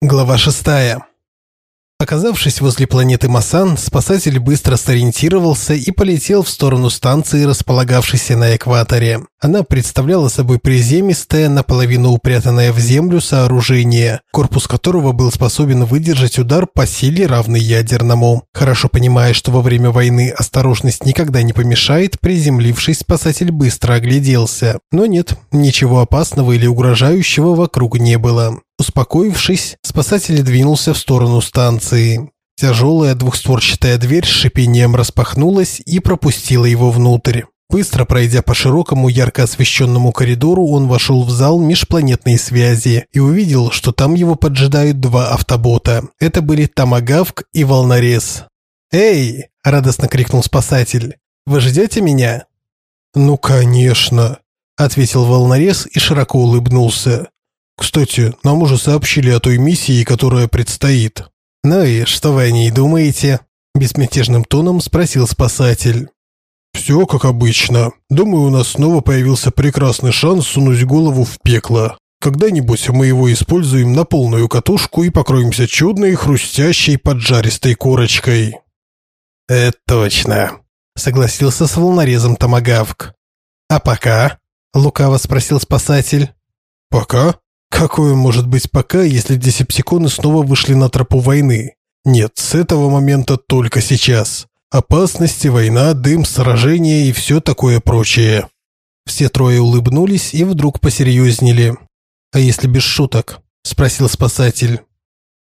Глава шестая. Оказавшись возле планеты Масан, спасатель быстро сориентировался и полетел в сторону станции, располагавшейся на экваторе. Она представляла собой приземистое, наполовину упрятанное в землю сооружение, корпус которого был способен выдержать удар по силе, равный ядерному. Хорошо понимая, что во время войны осторожность никогда не помешает, приземлившись, спасатель быстро огляделся. Но нет, ничего опасного или угрожающего вокруг не было. Успокоившись, спасатель двинулся в сторону станции. Тяжелая двухстворчатая дверь с шипением распахнулась и пропустила его внутрь. Быстро пройдя по широкому ярко освещенному коридору, он вошел в зал межпланетной связи и увидел, что там его поджидают два автобота. Это были Тамагавк и Волнорез. «Эй!» – радостно крикнул спасатель. «Вы ждете меня?» «Ну, конечно!» – ответил Волнорез и широко улыбнулся. Кстати, нам уже сообщили о той миссии, которая предстоит. Ну и что вы о ней думаете? Бесмятежным тоном спросил спасатель. Все как обычно. Думаю, у нас снова появился прекрасный шанс сунуть голову в пекло. Когда-нибудь мы его используем на полную катушку и покроемся чудной, хрустящей, поджаристой корочкой. Это точно, согласился с волнорезом Томагавк. А пока? лукаво спросил спасатель. Пока? Какое может быть пока, если десептиконы снова вышли на тропу войны? Нет, с этого момента только сейчас. Опасности, война, дым, сражения и все такое прочее. Все трое улыбнулись и вдруг посерьезнели. «А если без шуток?» – спросил спасатель.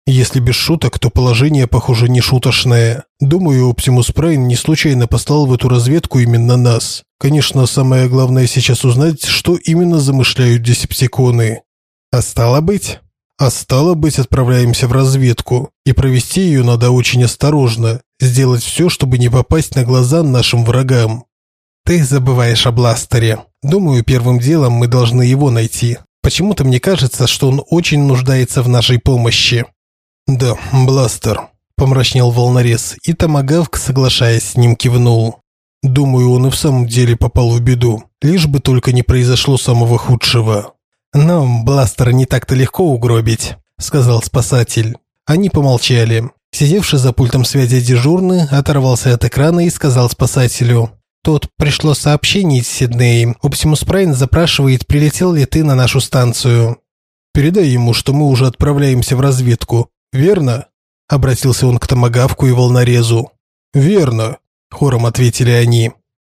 Если без шуток, то положение, похоже, не шуточное. Думаю, Оптимус Прайн не случайно послал в эту разведку именно нас. Конечно, самое главное сейчас узнать, что именно замышляют десептиконы. А стало быть? А стало быть, отправляемся в разведку. И провести ее надо очень осторожно. Сделать все, чтобы не попасть на глаза нашим врагам. Ты забываешь о бластере. Думаю, первым делом мы должны его найти. Почему-то мне кажется, что он очень нуждается в нашей помощи. Да, бластер. Помрачнел волнорез, и Томагавк, соглашаясь с ним, кивнул. Думаю, он и в самом деле попал в беду. Лишь бы только не произошло самого худшего. «Но бластер не так-то легко угробить», – сказал спасатель. Они помолчали. Сидевший за пультом связи дежурный оторвался от экрана и сказал спасателю. «Тут пришло сообщение из Сиднея. Оптимус Прайн запрашивает, прилетел ли ты на нашу станцию». «Передай ему, что мы уже отправляемся в разведку. Верно?» Обратился он к Томагавку и Волнорезу. «Верно», – хором ответили они.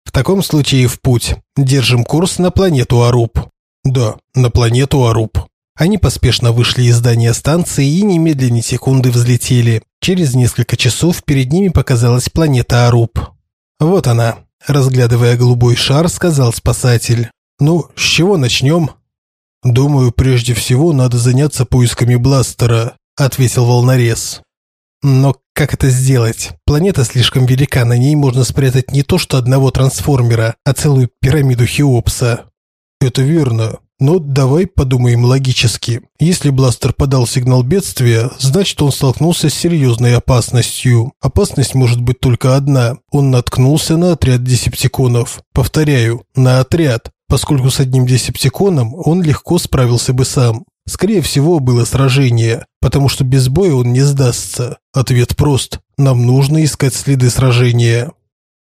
«В таком случае в путь. Держим курс на планету Аруб». Да, на планету Аруб. Они поспешно вышли из здания станции и немедленно секунды взлетели. Через несколько часов перед ними показалась планета Аруб. Вот она, разглядывая голубой шар, сказал спасатель. Ну, с чего начнем? Думаю, прежде всего надо заняться поисками бластера, ответил волнорез. Но как это сделать? Планета слишком велика, на ней можно спрятать не то что одного трансформера, а целую пирамиду Хеопса. Это верно. Но давай подумаем логически. Если бластер подал сигнал бедствия, значит он столкнулся с серьезной опасностью. Опасность может быть только одна. Он наткнулся на отряд десептиконов. Повторяю, на отряд, поскольку с одним десептиконом он легко справился бы сам. Скорее всего, было сражение, потому что без боя он не сдастся. Ответ прост. Нам нужно искать следы сражения.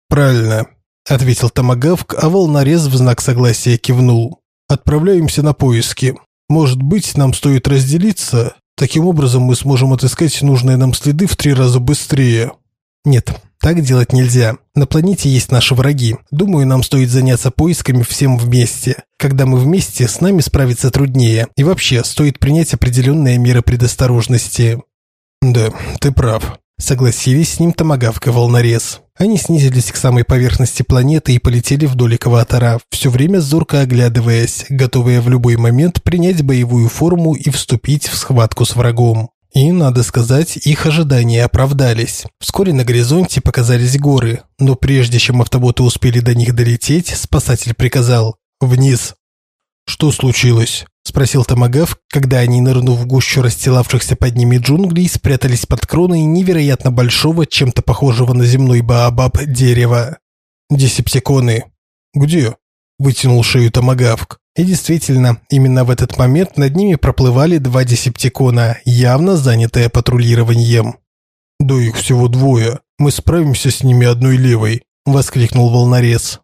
Правильно ответил Томагавк, а волнорез в знак согласия кивнул. Отправляемся на поиски. Может быть, нам стоит разделиться? Таким образом мы сможем отыскать нужные нам следы в три раза быстрее. Нет, так делать нельзя. На планете есть наши враги. Думаю, нам стоит заняться поисками всем вместе. Когда мы вместе, с нами справиться труднее. И вообще, стоит принять определенные меры предосторожности. Да, ты прав. Согласились с ним Томагавк и Волнорез. Они снизились к самой поверхности планеты и полетели вдоль экватора, все время зорко оглядываясь, готовые в любой момент принять боевую форму и вступить в схватку с врагом. И, надо сказать, их ожидания оправдались. Вскоре на горизонте показались горы, но прежде чем автоботы успели до них долететь, спасатель приказал «Вниз». «Что случилось?» спросил Томагав, когда они, нырнув в гущу расстилавшихся под ними джунглей, спрятались под кроной невероятно большого, чем-то похожего на земной баобаб дерева. Десептиконы. Где? вытянул шею Томагавк. И действительно, именно в этот момент над ними проплывали два десептикона, явно занятые патрулированием. «Да их всего двое. Мы справимся с ними одной левой», – воскликнул волнорез.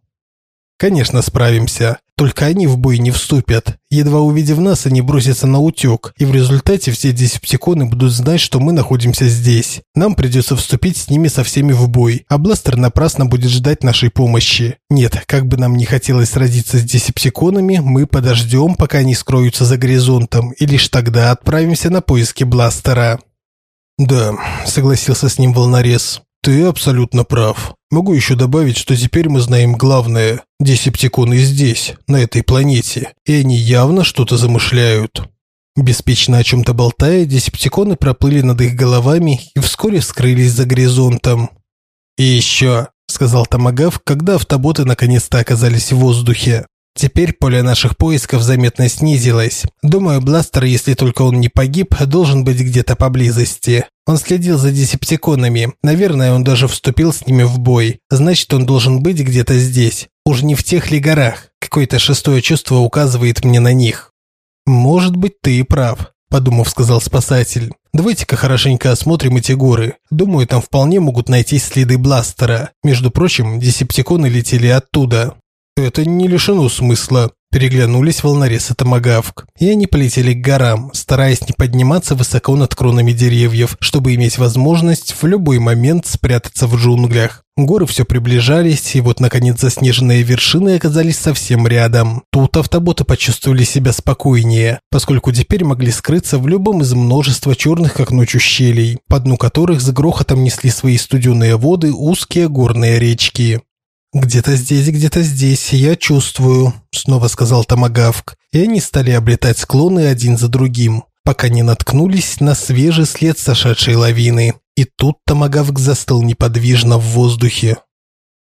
Конечно, справимся. Только они в бой не вступят. Едва увидев нас, они бросятся на утек, и в результате все десептиконы будут знать, что мы находимся здесь. Нам придется вступить с ними со всеми в бой, а Бластер напрасно будет ждать нашей помощи. Нет, как бы нам ни хотелось сразиться с десептиконами, мы подождем, пока они скроются за горизонтом, и лишь тогда отправимся на поиски Бластера. «Да», – согласился с ним волнорез. «Ты абсолютно прав. Могу еще добавить, что теперь мы знаем главное. Десептиконы здесь, на этой планете, и они явно что-то замышляют». Беспечно о чем-то болтая, десептиконы проплыли над их головами и вскоре скрылись за горизонтом. «И еще», – сказал Томагав, когда автоботы наконец-то оказались в воздухе. Теперь поле наших поисков заметно снизилось. Думаю, Бластер, если только он не погиб, должен быть где-то поблизости. Он следил за десептиконами. Наверное, он даже вступил с ними в бой. Значит, он должен быть где-то здесь. Уж не в тех ли горах. Какое-то шестое чувство указывает мне на них. Может быть, ты и прав, подумав, сказал спасатель. Давайте-ка хорошенько осмотрим эти горы. Думаю, там вполне могут найтись следы бластера. Между прочим, десептиконы летели оттуда. Это не лишено смысла. Переглянулись волнорез и томагавк, и они полетели к горам, стараясь не подниматься высоко над кронами деревьев, чтобы иметь возможность в любой момент спрятаться в джунглях. Горы все приближались, и вот, наконец, заснеженные вершины оказались совсем рядом. Тут автоботы почувствовали себя спокойнее, поскольку теперь могли скрыться в любом из множества черных как ночь ущелий, по дну которых с грохотом несли свои студеные воды узкие горные речки. «Где-то здесь, где-то здесь, я чувствую», – снова сказал Томагавк, и они стали облетать склоны один за другим, пока не наткнулись на свежий след сошедшей лавины. И тут Томагавк застыл неподвижно в воздухе.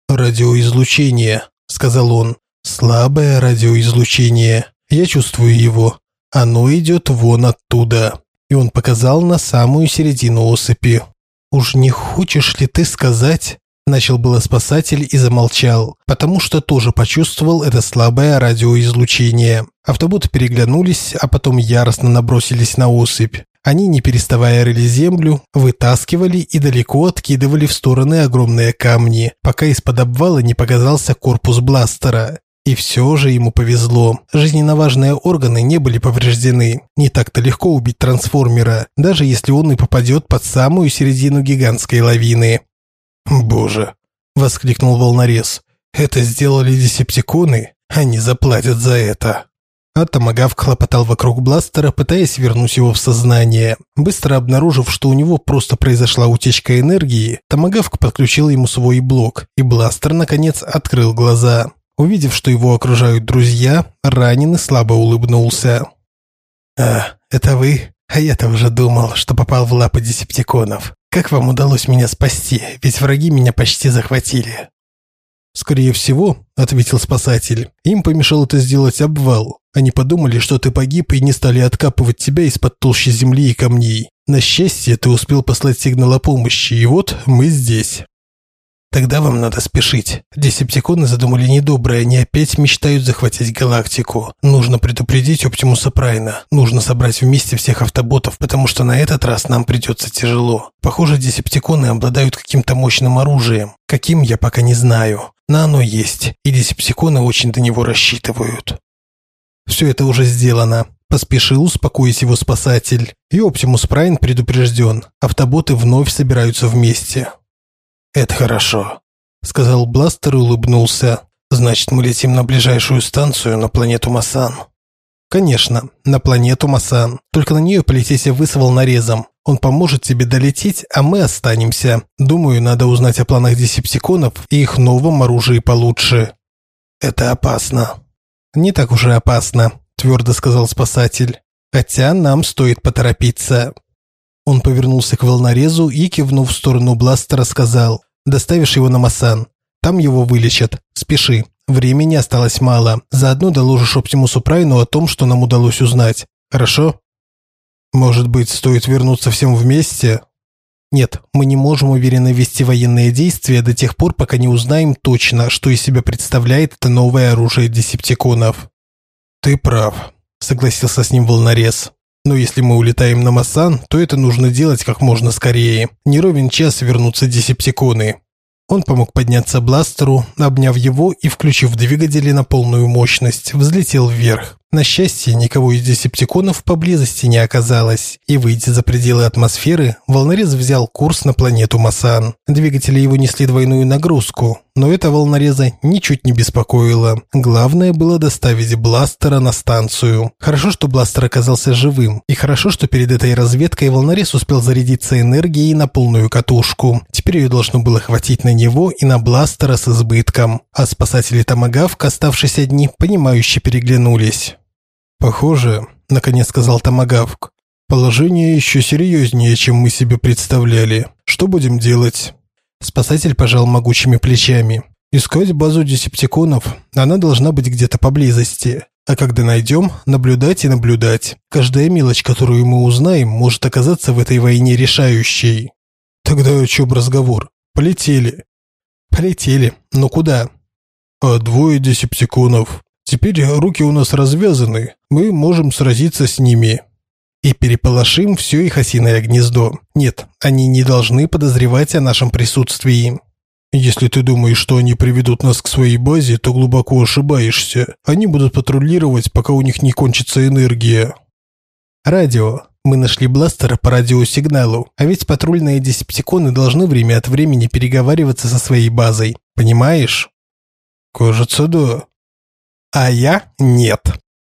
«Радиоизлучение», – сказал он. «Слабое радиоизлучение. Я чувствую его. Оно идет вон оттуда». И он показал на самую середину осыпи. «Уж не хочешь ли ты сказать?» Начал было спасатель и замолчал, потому что тоже почувствовал это слабое радиоизлучение. Автоботы переглянулись, а потом яростно набросились на осыпь. Они, не переставая рыли землю, вытаскивали и далеко откидывали в стороны огромные камни, пока из-под обвала не показался корпус бластера. И все же ему повезло. Жизненно важные органы не были повреждены. Не так-то легко убить трансформера, даже если он и попадет под самую середину гигантской лавины. «Боже!» – воскликнул волнорез. «Это сделали десептиконы? Они заплатят за это!» А Томагавк хлопотал вокруг бластера, пытаясь вернуть его в сознание. Быстро обнаружив, что у него просто произошла утечка энергии, Томагавк подключил ему свой блок, и бластер, наконец, открыл глаза. Увидев, что его окружают друзья, раненый слабо улыбнулся. «А, это вы? А я-то уже думал, что попал в лапы десептиконов. Как вам удалось меня спасти? Ведь враги меня почти захватили». «Скорее всего», – ответил спасатель, – «им помешал это сделать обвал. Они подумали, что ты погиб и не стали откапывать тебя из-под толщи земли и камней. На счастье, ты успел послать сигнал о помощи, и вот мы здесь». Тогда вам надо спешить. Десептиконы задумали недоброе, они опять мечтают захватить галактику. Нужно предупредить Оптимуса Прайна. Нужно собрать вместе всех автоботов, потому что на этот раз нам придется тяжело. Похоже, десептиконы обладают каким-то мощным оружием. Каким, я пока не знаю. Но оно есть, и десептиконы очень до него рассчитывают. Все это уже сделано. Поспешил успокоить его спасатель. И Оптимус Прайн предупрежден. Автоботы вновь собираются вместе. «Это хорошо», – сказал Бластер и улыбнулся. «Значит, мы летим на ближайшую станцию, на планету Масан». «Конечно, на планету Масан. Только на нее полетите вы с волнорезом. Он поможет тебе долететь, а мы останемся. Думаю, надо узнать о планах десептиконов и их новом оружии получше». «Это опасно». «Не так уж и опасно», – твердо сказал спасатель. «Хотя нам стоит поторопиться». Он повернулся к волнорезу и, кивнув в сторону бластера, сказал Доставишь его на Масан. Там его вылечат. Спеши. Времени осталось мало. Заодно доложишь Оптимусу Прайну о том, что нам удалось узнать. Хорошо? Может быть, стоит вернуться всем вместе? Нет, мы не можем уверенно вести военные действия до тех пор, пока не узнаем точно, что из себя представляет это новое оружие десептиконов. Ты прав, согласился с ним волнорез. Но если мы улетаем на Масан, то это нужно делать как можно скорее. Не ровен час вернутся десептиконы. Он помог подняться бластеру, обняв его и, включив двигатели на полную мощность, взлетел вверх. На счастье, никого из десептиконов поблизости не оказалось, и, выйдя за пределы атмосферы, волнорез взял курс на планету Масан. Двигатели его несли двойную нагрузку, но это волнореза ничуть не беспокоило. Главное было доставить бластера на станцию. Хорошо, что бластер оказался живым, и хорошо, что перед этой разведкой волнорез успел зарядиться энергией на полную катушку. Теперь ее должно было хватить на него и на бластера с избытком. А спасатели Томагавка, оставшись одни, понимающе переглянулись. «Похоже», – наконец сказал Томагавк, – «положение еще серьезнее, чем мы себе представляли. Что будем делать?» Спасатель пожал могучими плечами. «Искать базу десептиконов. Она должна быть где-то поблизости. А когда найдем, наблюдать и наблюдать. Каждая мелочь, которую мы узнаем, может оказаться в этой войне решающей». «Тогда о чем разговор? Полетели». «Полетели. Но куда?» «А двое десептиконов. Теперь руки у нас развязаны, мы можем сразиться с ними. И переполошим все их осиное гнездо. Нет, они не должны подозревать о нашем присутствии. Если ты думаешь, что они приведут нас к своей базе, то глубоко ошибаешься. Они будут патрулировать, пока у них не кончится энергия. Радио. Мы нашли бластер по радиосигналу, а ведь патрульные десептиконы должны время от времени переговариваться со своей базой. Понимаешь? Кажется, да. А я нет.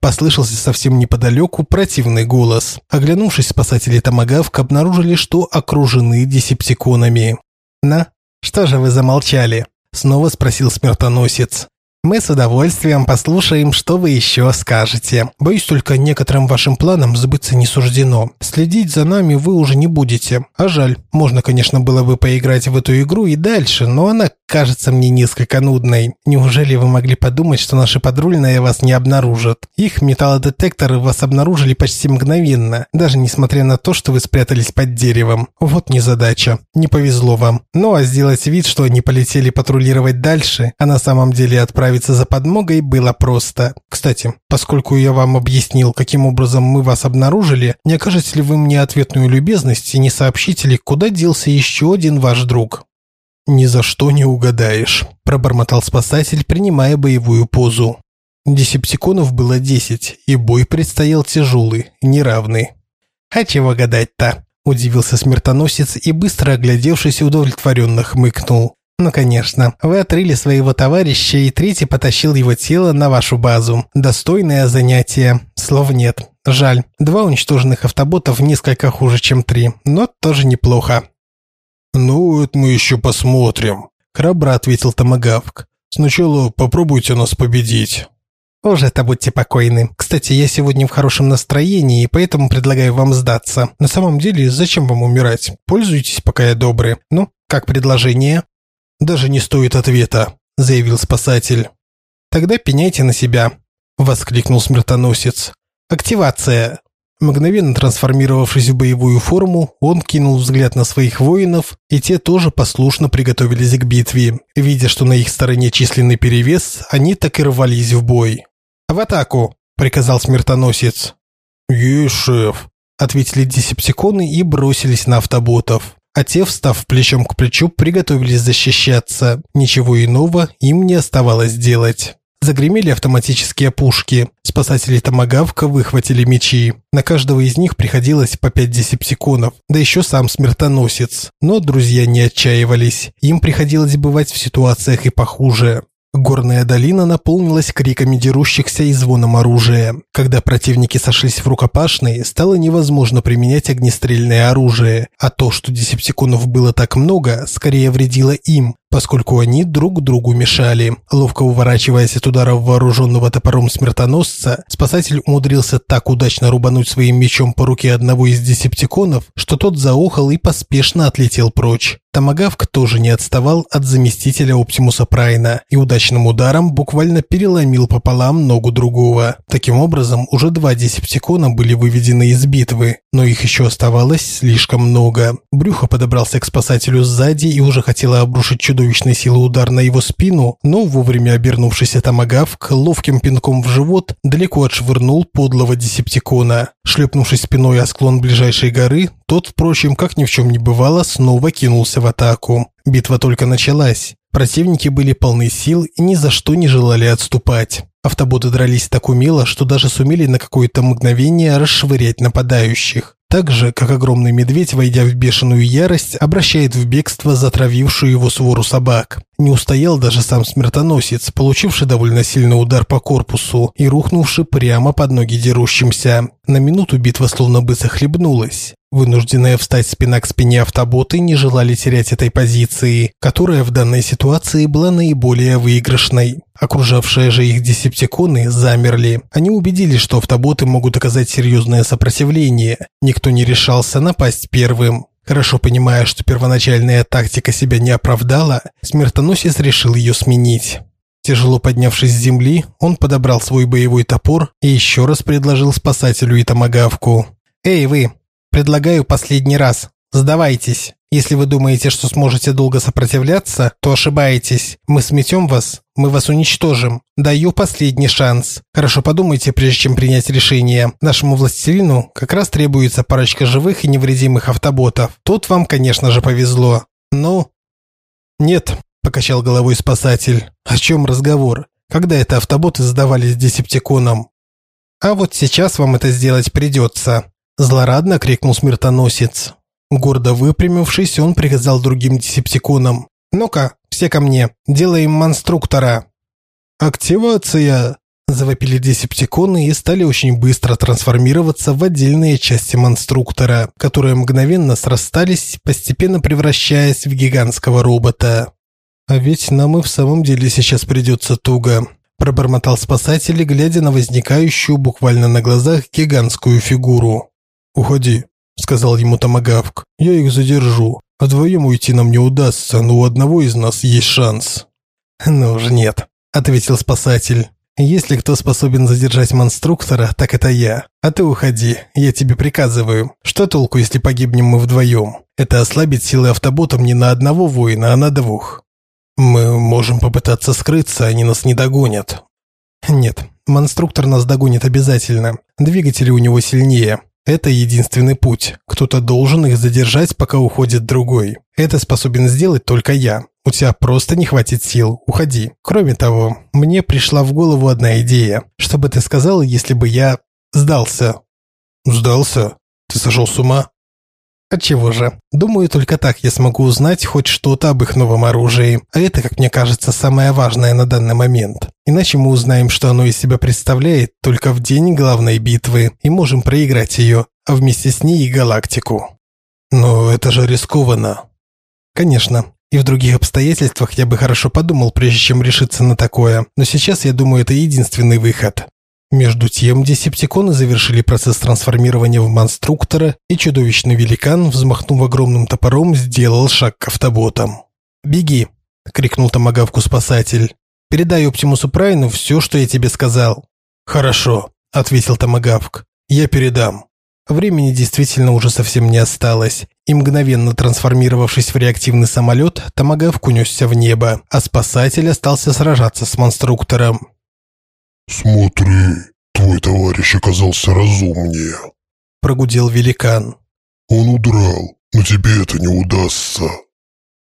Послышался совсем неподалеку противный голос. Оглянувшись, спасатели Томагавк обнаружили, что окружены десептиконами. «На, что же вы замолчали?» – снова спросил смертоносец. Мы с удовольствием послушаем, что вы еще скажете. Боюсь, только некоторым вашим планам сбыться не суждено. Следить за нами вы уже не будете. А жаль. Можно, конечно, было бы поиграть в эту игру и дальше, но она кажется мне несколько нудной. Неужели вы могли подумать, что наши патрульные вас не обнаружат? Их металлодетекторы вас обнаружили почти мгновенно, даже несмотря на то, что вы спрятались под деревом. Вот незадача. Не повезло вам. Ну а сделать вид, что они полетели патрулировать дальше, а на самом деле отправиться за подмогой было просто. Кстати, поскольку я вам объяснил, каким образом мы вас обнаружили, не окажете ли вы мне ответную любезность и не сообщите ли, куда делся еще один ваш друг? Ни за что не угадаешь, пробормотал спасатель, принимая боевую позу. Десептиконов было десять, и бой предстоял тяжелый, неравный. «А чего гадать-то?» – удивился смертоносец и, быстро оглядевшись, удовлетворенно хмыкнул. Ну, конечно. Вы отрыли своего товарища, и третий потащил его тело на вашу базу. Достойное занятие. Слов нет. Жаль. Два уничтоженных автоботов несколько хуже, чем три. Но тоже неплохо. «Ну, это мы еще посмотрим», – храбро ответил Томагавк. «Сначала попробуйте нас победить». «Уже-то будьте покойны. Кстати, я сегодня в хорошем настроении, и поэтому предлагаю вам сдаться. На самом деле, зачем вам умирать? Пользуйтесь, пока я добрый. Ну, как предложение?» «Даже не стоит ответа», – заявил спасатель. «Тогда пеняйте на себя», – воскликнул смертоносец. «Активация!» Мгновенно трансформировавшись в боевую форму, он кинул взгляд на своих воинов, и те тоже послушно приготовились к битве. Видя, что на их стороне численный перевес, они так и рвались в бой. «В атаку!» – приказал смертоносец. «Есть, шеф!» – ответили десептиконы и бросились на автоботов а те, встав плечом к плечу, приготовились защищаться. Ничего иного им не оставалось делать. Загремели автоматические пушки. Спасатели Томагавка выхватили мечи. На каждого из них приходилось по пять десептиконов, да еще сам смертоносец. Но друзья не отчаивались. Им приходилось бывать в ситуациях и похуже. Горная долина наполнилась криками дерущихся и звоном оружия. Когда противники сошлись в рукопашной, стало невозможно применять огнестрельное оружие, а то, что десептиконов было так много, скорее вредило им, поскольку они друг другу мешали. Ловко уворачиваясь от ударов вооруженного топором смертоносца, спасатель умудрился так удачно рубануть своим мечом по руке одного из десептиконов, что тот заохал и поспешно отлетел прочь. Томагавк тоже не отставал от заместителя Оптимуса Прайна и удачным ударом буквально переломил пополам ногу другого. Таким образом, уже два десептикона были выведены из битвы, но их еще оставалось слишком много. Брюхо подобрался к спасателю сзади и уже хотела обрушить чудовищной силы удар на его спину, но вовремя обернувшийся Томагавк ловким пинком в живот далеко отшвырнул подлого десептикона. Шлепнувшись спиной о склон ближайшей горы, тот, впрочем, как ни в чем не бывало, снова кинулся в атаку. Битва только началась. Противники были полны сил и ни за что не желали отступать. Автоботы дрались так умело, что даже сумели на какое-то мгновение расшвырять нападающих. Так же, как огромный медведь, войдя в бешеную ярость, обращает в бегство затравившую его свору собак. Не устоял даже сам смертоносец, получивший довольно сильный удар по корпусу и рухнувший прямо под ноги дерущимся. На минуту битва словно бы захлебнулась. Вынужденные встать спина к спине автоботы не желали терять этой позиции, которая в данной ситуации была наиболее выигрышной. Окружавшие же их десептиконы замерли. Они убедились, что автоботы могут оказать серьезное сопротивление. Никто не решался напасть первым. Хорошо понимая, что первоначальная тактика себя не оправдала, смертоносец решил ее сменить. Тяжело поднявшись с земли, он подобрал свой боевой топор и еще раз предложил спасателю и томагавку. «Эй, вы, Предлагаю последний раз. Сдавайтесь. Если вы думаете, что сможете долго сопротивляться, то ошибаетесь. Мы сметем вас, мы вас уничтожим. Даю последний шанс. Хорошо подумайте, прежде чем принять решение. Нашему властелину как раз требуется парочка живых и невредимых автоботов. Тут вам, конечно же, повезло. Ну? Нет, покачал головой спасатель. О чем разговор? Когда это автоботы сдавались десептиконам? А вот сейчас вам это сделать придется. Злорадно крикнул смертоносец. Гордо выпрямившись, он приказал другим десептиконам. «Ну-ка, все ко мне, делаем монструктора!» «Активация!» Завопили десептиконы и стали очень быстро трансформироваться в отдельные части монструктора, которые мгновенно срастались, постепенно превращаясь в гигантского робота. «А ведь нам и в самом деле сейчас придется туго», пробормотал спасатель, глядя на возникающую буквально на глазах гигантскую фигуру. «Уходи», – сказал ему Томагавк. «Я их задержу. Вдвоем уйти нам не удастся, но у одного из нас есть шанс». «Ну уж нет», – ответил спасатель. «Если кто способен задержать монструктора, так это я. А ты уходи, я тебе приказываю. Что толку, если погибнем мы вдвоем? Это ослабит силы автоботом не на одного воина, а на двух. Мы можем попытаться скрыться, они нас не догонят». «Нет, монструктор нас догонит обязательно. Двигатели у него сильнее. Это единственный путь. Кто-то должен их задержать, пока уходит другой. Это способен сделать только я. У тебя просто не хватит сил. Уходи. Кроме того, мне пришла в голову одна идея. Что бы ты сказал, если бы я сдался? Сдался? Ты сошел с ума? Отчего же? Думаю, только так я смогу узнать хоть что-то об их новом оружии. А это, как мне кажется, самое важное на данный момент. Иначе мы узнаем, что оно из себя представляет только в день главной битвы и можем проиграть ее, а вместе с ней и галактику. Но это же рискованно. Конечно. И в других обстоятельствах я бы хорошо подумал, прежде чем решиться на такое. Но сейчас я думаю, это единственный выход. Между тем, десептиконы завершили процесс трансформирования в монструктора, и чудовищный великан, взмахнув огромным топором, сделал шаг к автоботам. «Беги!» – крикнул томагавку спасатель. «Передай Оптимусу Прайну все, что я тебе сказал». «Хорошо», – ответил томагавк. «Я передам». Времени действительно уже совсем не осталось, и мгновенно трансформировавшись в реактивный самолет, томагавк унесся в небо, а спасатель остался сражаться с монструктором. «Смотри, твой товарищ оказался разумнее», – прогудел великан. «Он удрал, но тебе это не удастся».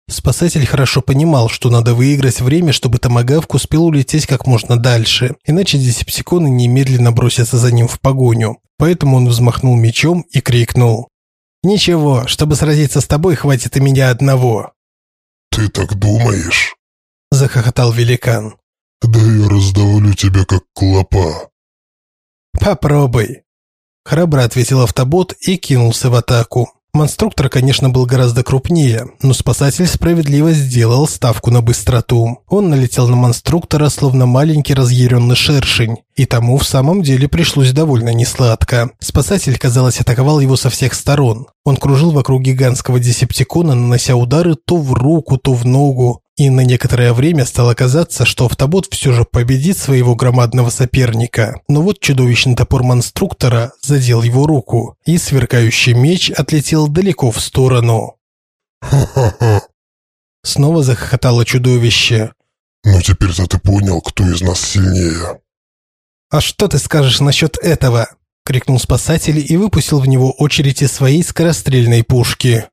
Спасатель хорошо понимал, что надо выиграть время, чтобы Томагавк успел улететь как можно дальше, иначе десептиконы немедленно бросятся за ним в погоню. Поэтому он взмахнул мечом и крикнул. «Ничего, чтобы сразиться с тобой, хватит и меня одного». «Ты так думаешь?» – захохотал великан. Да я раздавлю тебя как клопа. Попробуй. Храбро ответил автобот и кинулся в атаку. Монструктор, конечно, был гораздо крупнее, но спасатель справедливо сделал ставку на быстроту. Он налетел на монструктора, словно маленький разъяренный шершень, и тому в самом деле пришлось довольно несладко. Спасатель, казалось, атаковал его со всех сторон. Он кружил вокруг гигантского десептикона, нанося удары то в руку, то в ногу, и на некоторое время стало казаться, что автобот все же победит своего громадного соперника. Но вот чудовищный топор монструктора задел его руку, и сверкающий меч отлетел далеко в сторону. Ха-ха-ха. Снова захохотало чудовище. Ну теперь-то ты понял, кто из нас сильнее. «А что ты скажешь насчет этого?» – крикнул спасатель и выпустил в него очередь из своей скорострельной пушки.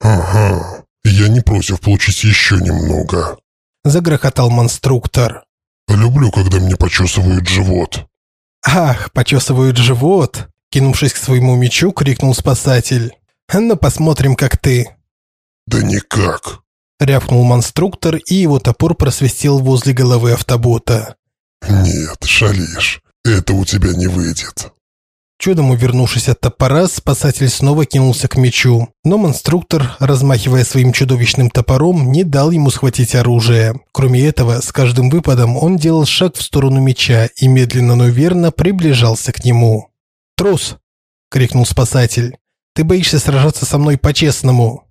Ага. Я не против получить еще немного. Загрохотал монструктор. Люблю, когда мне почесывают живот. «Ах, почесывают живот!» Кинувшись к своему мечу, крикнул спасатель. «Ну, посмотрим, как ты!» Да никак. Рявкнул монструктор, и его топор просвистел возле головы автобота. Нет, шалишь. Это у тебя не выйдет. Чудом увернувшись от топора, спасатель снова кинулся к мечу, но монструктор, размахивая своим чудовищным топором, не дал ему схватить оружие. Кроме этого, с каждым выпадом он делал шаг в сторону меча и медленно, но верно приближался к нему. «Трус!» – крикнул спасатель. «Ты боишься сражаться со мной по-честному?»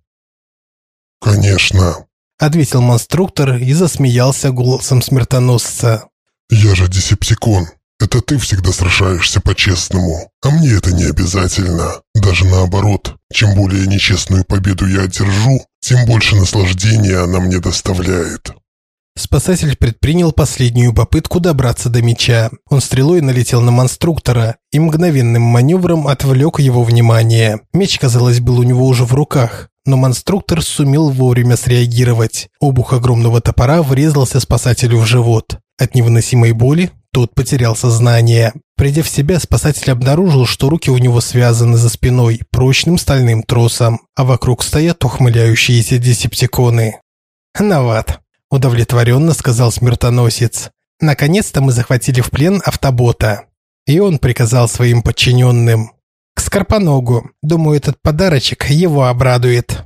Конечно. – ответил монструктор и засмеялся голосом смертоносца. Я же десептикон. Это ты всегда сражаешься по-честному, а мне это не обязательно. Даже наоборот, чем более нечестную победу я одержу, тем больше наслаждения она мне доставляет. Спасатель предпринял последнюю попытку добраться до меча. Он стрелой налетел на монструктора и мгновенным маневром отвлек его внимание. Меч, казалось, был у него уже в руках, но монструктор сумел вовремя среагировать. Обух огромного топора врезался спасателю в живот. От невыносимой боли тот потерял сознание. Придя в себя, спасатель обнаружил, что руки у него связаны за спиной прочным стальным тросом, а вокруг стоят ухмыляющиеся десептиконы. «Нават», – удовлетворенно сказал смертоносец. «Наконец-то мы захватили в плен автобота». И он приказал своим подчиненным. «К Скорпоногу. Думаю, этот подарочек его обрадует».